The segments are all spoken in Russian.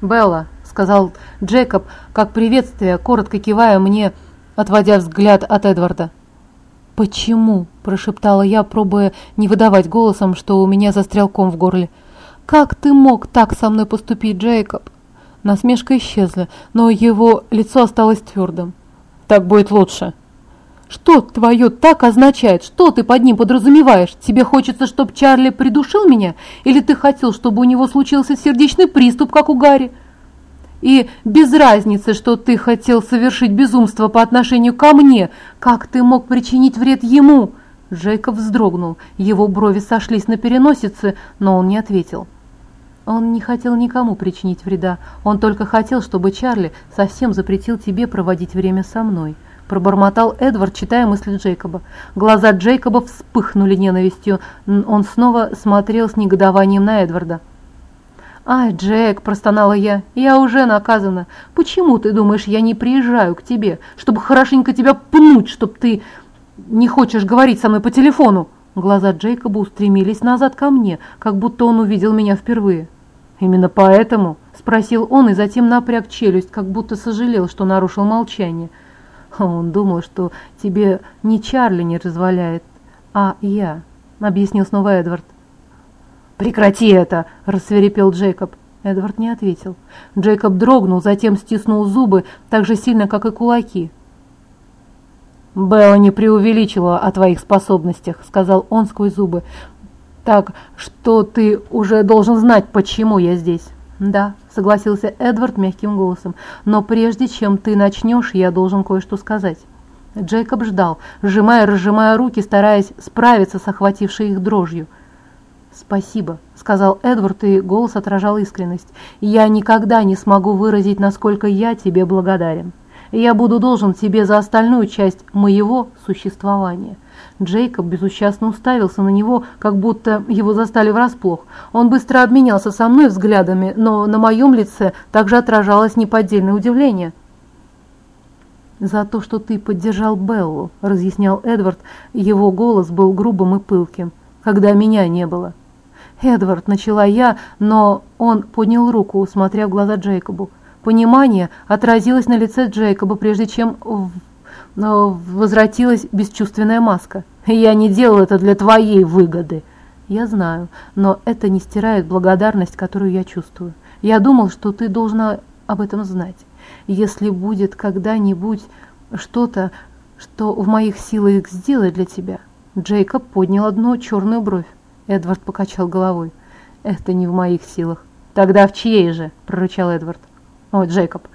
«Белла», — сказал Джейкоб, как приветствие, коротко кивая мне, отводя взгляд от Эдварда. «Почему?» – прошептала я, пробуя не выдавать голосом, что у меня застрял ком в горле. «Как ты мог так со мной поступить, Джейкоб?» Насмешка исчезла, но его лицо осталось твердым. «Так будет лучше». «Что твое так означает? Что ты под ним подразумеваешь? Тебе хочется, чтобы Чарли придушил меня? Или ты хотел, чтобы у него случился сердечный приступ, как у Гарри?» И без разницы, что ты хотел совершить безумство по отношению ко мне, как ты мог причинить вред ему?» Джейкоб вздрогнул, его брови сошлись на переносице, но он не ответил. Он не хотел никому причинить вреда, он только хотел, чтобы Чарли совсем запретил тебе проводить время со мной. Пробормотал Эдвард, читая мысли Джейкоба. Глаза Джейкоба вспыхнули ненавистью, он снова смотрел с негодованием на Эдварда. «Ай, Джек!» – простонала я. «Я уже наказана. Почему ты думаешь, я не приезжаю к тебе, чтобы хорошенько тебя пнуть, чтобы ты не хочешь говорить со мной по телефону?» Глаза Джейкоба устремились назад ко мне, как будто он увидел меня впервые. «Именно поэтому?» – спросил он и затем напряг челюсть, как будто сожалел, что нарушил молчание. «Он думал, что тебе не Чарли не разваляет, а я», – объяснил снова Эдвард. «Прекрати это!» – рассверепел Джейкоб. Эдвард не ответил. Джейкоб дрогнул, затем стиснул зубы так же сильно, как и кулаки. «Белла не преувеличила о твоих способностях», – сказал он сквозь зубы. «Так что ты уже должен знать, почему я здесь». «Да», – согласился Эдвард мягким голосом, «но прежде чем ты начнешь, я должен кое-что сказать». Джейкоб ждал, сжимая и разжимая руки, стараясь справиться с охватившей их дрожью. «Спасибо», — сказал Эдвард, и голос отражал искренность. «Я никогда не смогу выразить, насколько я тебе благодарен. Я буду должен тебе за остальную часть моего существования». Джейкоб безучастно уставился на него, как будто его застали врасплох. Он быстро обменялся со мной взглядами, но на моем лице также отражалось неподдельное удивление. «За то, что ты поддержал Беллу», — разъяснял Эдвард. Его голос был грубым и пылким, когда меня не было. «Эдвард», — начала я, но он поднял руку, смотря в глаза Джейкобу. Понимание отразилось на лице Джейкоба, прежде чем возвратилась бесчувственная маска. «Я не делал это для твоей выгоды». «Я знаю, но это не стирает благодарность, которую я чувствую. Я думал, что ты должна об этом знать. Если будет когда-нибудь что-то, что в моих силах сделать для тебя...» Джейкоб поднял одну черную бровь. Эдвард покачал головой. «Это не в моих силах». «Тогда в чьей же?» – прорычал Эдвард. «О, Джейкоб».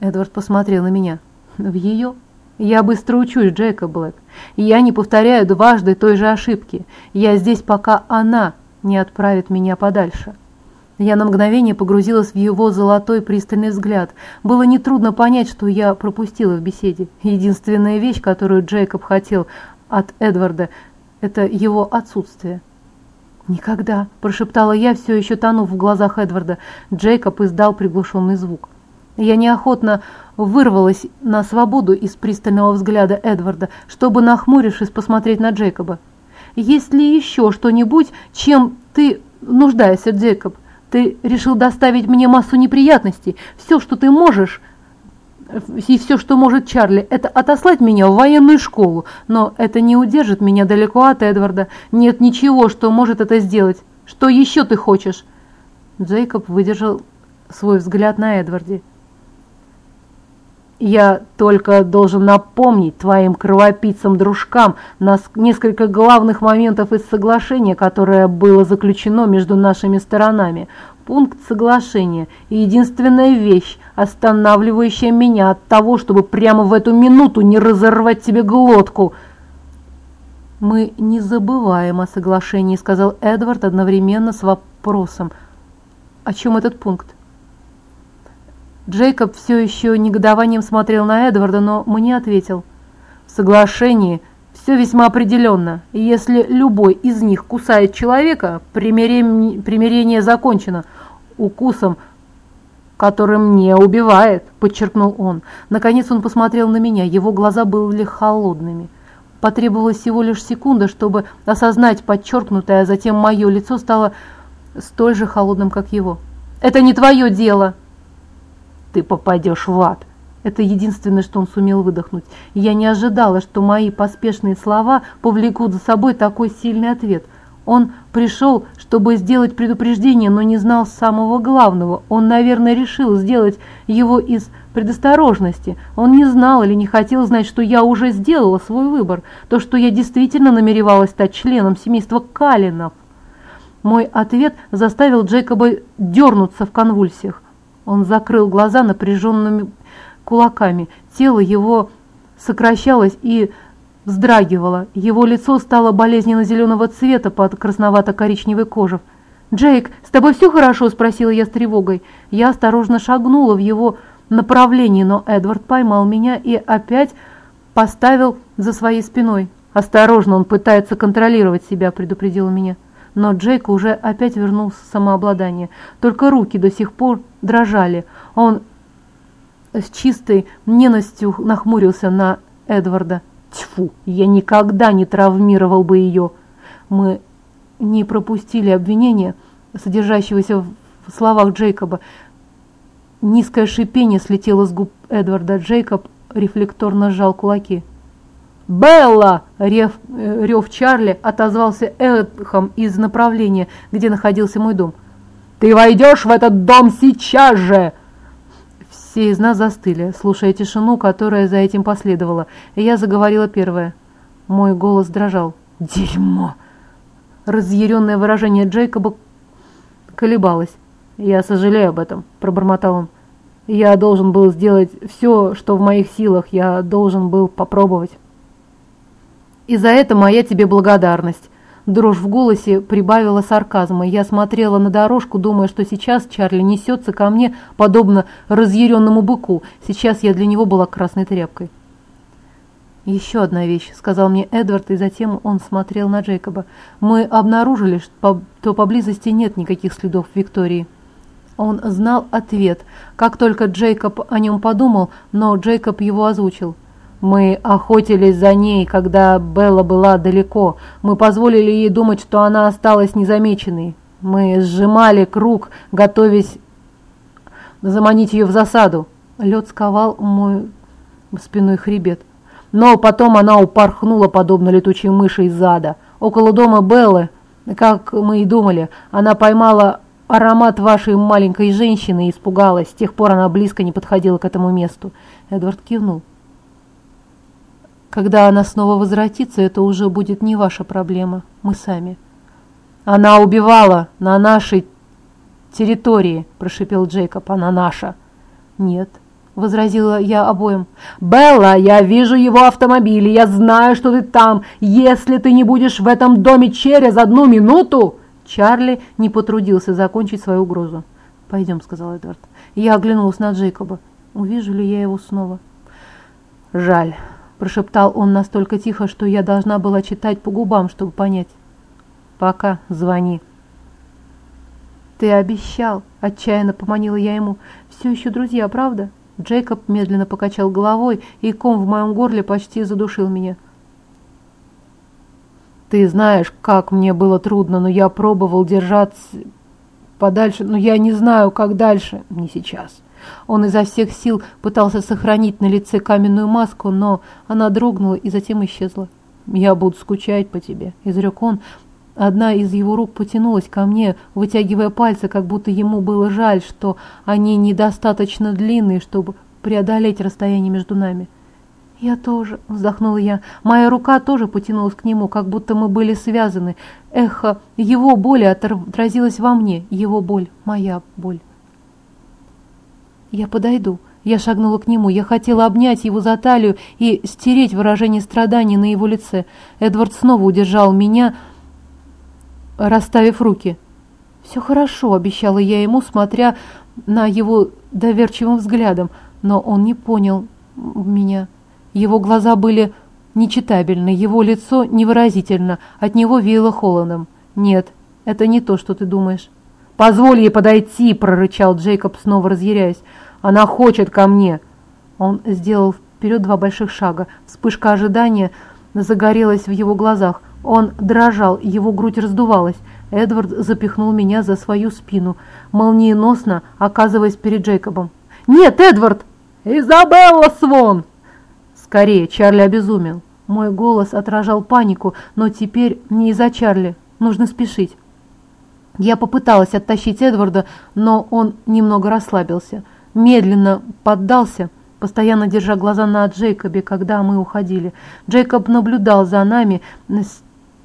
Эдвард посмотрел на меня. «В ее?» «Я быстро учусь, Джейкоб Блэк. Я не повторяю дважды той же ошибки. Я здесь, пока она не отправит меня подальше». Я на мгновение погрузилась в его золотой пристальный взгляд. Было нетрудно понять, что я пропустила в беседе. Единственная вещь, которую Джейкоб хотел от Эдварда, это его отсутствие. «Никогда!» – прошептала я, все еще тонув в глазах Эдварда. Джейкоб издал приглушенный звук. Я неохотно вырвалась на свободу из пристального взгляда Эдварда, чтобы, нахмурившись, посмотреть на Джейкоба. «Есть ли еще что-нибудь, чем ты нуждаешься, Джейкоб? Ты решил доставить мне массу неприятностей. Все, что ты можешь, и все, что может Чарли, это отослать меня в военную школу, но это не удержит меня далеко от Эдварда. Нет ничего, что может это сделать. Что еще ты хочешь?» Джейкоб выдержал свой взгляд на Эдварде. «Я только должен напомнить твоим кровопийцам-дружкам несколько главных моментов из соглашения, которое было заключено между нашими сторонами пункт соглашения и единственная вещь, останавливающая меня от того, чтобы прямо в эту минуту не разорвать тебе глотку. «Мы не забываем о соглашении», — сказал Эдвард одновременно с вопросом. «О чем этот пункт?» Джейкоб все еще негодованием смотрел на Эдварда, но мне ответил. «В соглашении все весьма определенно. Если любой из них кусает человека, примирение, примирение закончено укусом, которым не убивает, подчеркнул он. Наконец он посмотрел на меня, его глаза были холодными. Потребовалось всего лишь секунда, чтобы осознать подчеркнутое, а затем мое лицо стало столь же холодным, как его. «Это не твое дело!» ты попадешь в ад. Это единственное, что он сумел выдохнуть. Я не ожидала, что мои поспешные слова повлекут за собой такой сильный ответ. Он пришел, чтобы сделать предупреждение, но не знал самого главного. Он, наверное, решил сделать его из предосторожности. Он не знал или не хотел знать, что я уже сделала свой выбор, то, что я действительно намеревалась стать членом семейства Калинов. Мой ответ заставил Джейкоба дернуться в конвульсиях. Он закрыл глаза напряженными кулаками. Тело его сокращалось и вздрагивало. Его лицо стало болезненно-зеленого цвета под красновато-коричневой кожей. «Джейк, с тобой все хорошо?» – спросила я с тревогой. Я осторожно шагнула в его направлении, но Эдвард поймал меня и опять поставил за своей спиной. «Осторожно, он пытается контролировать себя», – предупредил меня. Но Джейк уже опять вернулся в самообладание. Только руки до сих пор дрожали. Он с чистой ненавистью нахмурился на Эдварда. Тьфу, я никогда не травмировал бы ее. Мы не пропустили обвинения, содержащегося в словах Джейкоба. Низкое шипение слетело с губ Эдварда. Джейкоб рефлекторно сжал кулаки. «Белла!» – рев, э, рев Чарли отозвался эхом из направления, где находился мой дом. «Ты войдешь в этот дом сейчас же!» Все из нас застыли, слушая тишину, которая за этим последовала, я заговорила первая. Мой голос дрожал. «Дерьмо!» Разъяренное выражение Джейкоба колебалось. «Я сожалею об этом», – пробормотал он. «Я должен был сделать все, что в моих силах, я должен был попробовать». «И за это моя тебе благодарность. Дрожь в голосе прибавила сарказма. Я смотрела на дорожку, думая, что сейчас Чарли несется ко мне, подобно разъяренному быку. Сейчас я для него была красной тряпкой. «Еще одна вещь», — сказал мне Эдвард, и затем он смотрел на Джейкоба. «Мы обнаружили, что поблизости нет никаких следов Виктории». Он знал ответ. Как только Джейкоб о нем подумал, но Джейкоб его озвучил. Мы охотились за ней, когда Белла была далеко. Мы позволили ей думать, что она осталась незамеченной. Мы сжимали круг, готовясь заманить ее в засаду. Лед сковал мой спиной хребет. Но потом она упорхнула, подобно летучей мыши из ада. Около дома Беллы, как мы и думали, она поймала аромат вашей маленькой женщины и испугалась. С тех пор она близко не подходила к этому месту. Эдвард кивнул. Когда она снова возвратится, это уже будет не ваша проблема, мы сами. Она убивала на нашей территории, прошипел Джейкоб, она наша. Нет, возразила я обоим. Белла, я вижу его автомобиль, я знаю, что ты там. Если ты не будешь в этом доме через одну минуту... Чарли не потрудился закончить свою угрозу. «Пойдем», — сказал Эдвард. Я оглянулась на Джейкоба. Увижу ли я его снова? Жаль прошептал он настолько тихо, что я должна была читать по губам, чтобы понять. «Пока, звони». «Ты обещал!» – отчаянно поманила я ему. «Все еще друзья, правда?» Джейкоб медленно покачал головой, и ком в моем горле почти задушил меня. «Ты знаешь, как мне было трудно, но я пробовал держаться подальше, но я не знаю, как дальше, не сейчас». Он изо всех сил пытался сохранить на лице каменную маску, но она дрогнула и затем исчезла. «Я буду скучать по тебе», — изрек он. Одна из его рук потянулась ко мне, вытягивая пальцы, как будто ему было жаль, что они недостаточно длинные, чтобы преодолеть расстояние между нами. «Я тоже», — вздохнула я. Моя рука тоже потянулась к нему, как будто мы были связаны. Эхо его боли отразилось во мне. Его боль, моя боль. «Я подойду». Я шагнула к нему. Я хотела обнять его за талию и стереть выражение страдания на его лице. Эдвард снова удержал меня, расставив руки. «Все хорошо», — обещала я ему, смотря на его доверчивым взглядом. Но он не понял меня. Его глаза были нечитабельны, его лицо невыразительно, от него веяло холодом. «Нет, это не то, что ты думаешь». «Позволь ей подойти!» – прорычал Джейкоб, снова разъяряясь. «Она хочет ко мне!» Он сделал вперед два больших шага. Вспышка ожидания загорелась в его глазах. Он дрожал, его грудь раздувалась. Эдвард запихнул меня за свою спину, молниеносно оказываясь перед Джейкобом. «Нет, Эдвард!» «Изабелла Свон!» «Скорее, Чарли обезумел!» Мой голос отражал панику, но теперь не из-за Чарли. Нужно спешить. Я попыталась оттащить Эдварда, но он немного расслабился. Медленно поддался, постоянно держа глаза на Джейкобе, когда мы уходили. Джейкоб наблюдал за нами с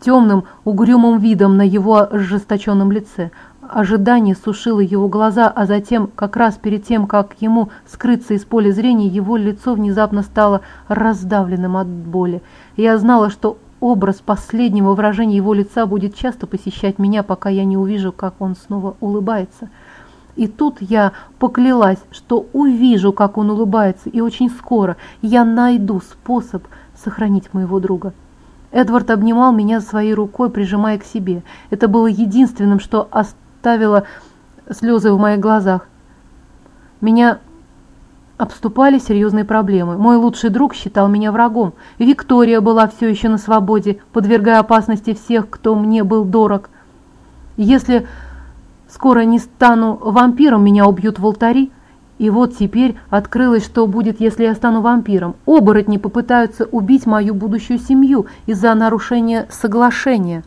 темным, угрюмым видом на его ожесточенном лице. Ожидание сушило его глаза, а затем, как раз перед тем, как ему скрыться из поля зрения, его лицо внезапно стало раздавленным от боли. Я знала, что образ последнего выражения его лица будет часто посещать меня, пока я не увижу, как он снова улыбается. И тут я поклялась, что увижу, как он улыбается, и очень скоро я найду способ сохранить моего друга. Эдвард обнимал меня своей рукой, прижимая к себе. Это было единственным, что ставила слезы в моих глазах. Меня обступали серьезные проблемы. Мой лучший друг считал меня врагом. Виктория была все еще на свободе, подвергая опасности всех, кто мне был дорог. Если скоро не стану вампиром, меня убьют в алтари. И вот теперь открылось, что будет, если я стану вампиром. Оборотни попытаются убить мою будущую семью из-за нарушения соглашения.